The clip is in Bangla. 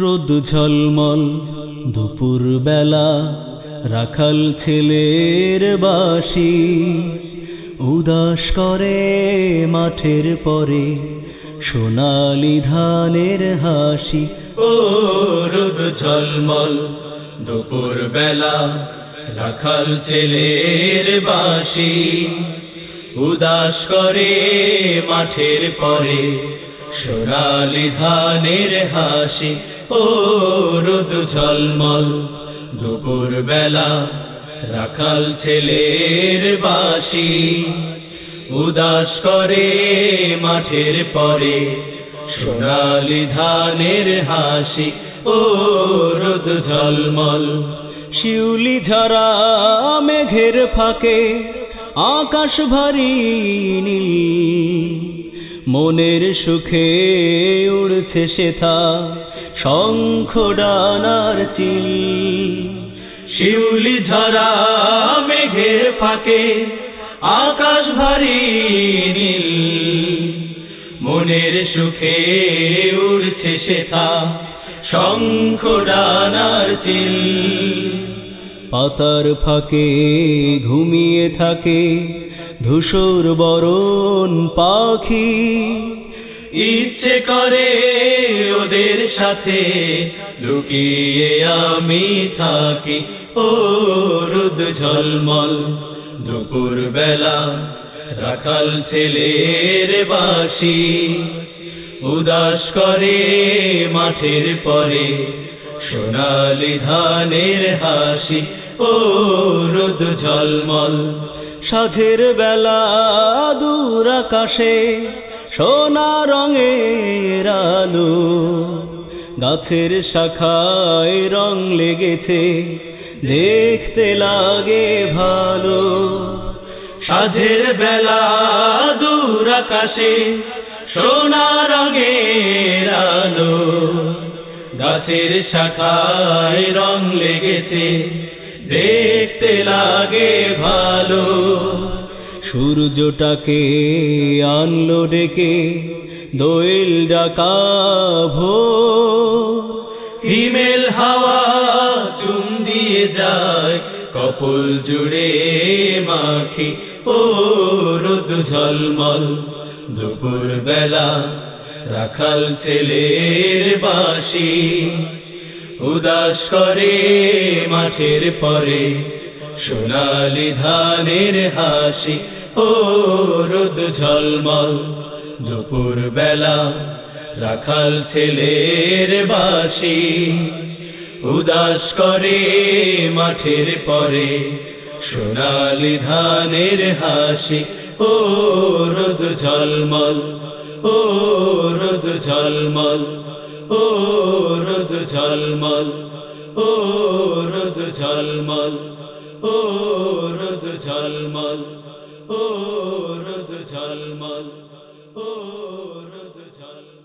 রোদ ঝলমল, দুপুর বেলা রাখাল ছেলের বাসি উদাস করে মাঠের পরে সোনালি ধানের হাসি। ও রোদ ঝলমল, দুপুর বেলা রাখাল ছেলের বাসি উদাস করে মাঠের পরে সোনালি ধানের হাসি। ও রোদ ঝলমল দুপুর বেলা রাখাল ছেলের বাসি উদাস করে মাঠের পরে সোনালি ধানের হাসি। ও রোদ ঝলমল, শিউলি ঝরা মেঘের ফাঁকে, আকাশ ভারী নীল। মনের সুখে উড়ছে সেথা শঙ্খ ডানার চিল। শিউলি ঝরা মেঘের ফাঁকে, আকাশ ভারী নীল। মনের সুখে উড়ছে সেথা শঙ্খ ডানার চিল। পাতার ফাঁকে ঘুমিয়ে থাকে ধূসর বরণ পাখি। ইচ্ছে করে ওদের সাথে লুকিয়ে আমি থাকি। ও রুদ ঝলমল, দুপুর বেলা রাখাল ছেলের বাসি উদাস করে মাঠের পরে সোনালি ধানের হাসি ও রুদ ঝলমল। সাঝের বেলা দূর আকাশে সোনা রঙের আলো। গাছের শাখায় রং লেগেছে, দেখতে লাগে ভালো। সাঝের বেলা দূর আকাশে সোনা রঙের আলো। গাছের শাখায় রং লেগেছে, দেখতে লাগে ভালো। সূর্যটাকে আনলো ডেকে, দোয়েল ডাকা ভো হিমেল হাওয়া চুম দিয়ে যায়, কপল জুড়ে মাখি ও রোদ ঝলমল। দুপুর বেলা রাখাল ছেলের বাসি উদাস করে মাঠের পরে সোনালি ধানের হাসি ও রোদ ঝলমল দুপুর বেলা রাখাল ছেলের বাসি উদাস করে মাঠের পরে সোনালি ধানের হাসি ও রোদ ঝলমল ও রোদ ঝলমল, ও রোদ ঝলমল, ও রোদ ঝলমল, ও রোদ ঝলমল, ও রোদ ঝলমল, ও রোদ ঝলমল।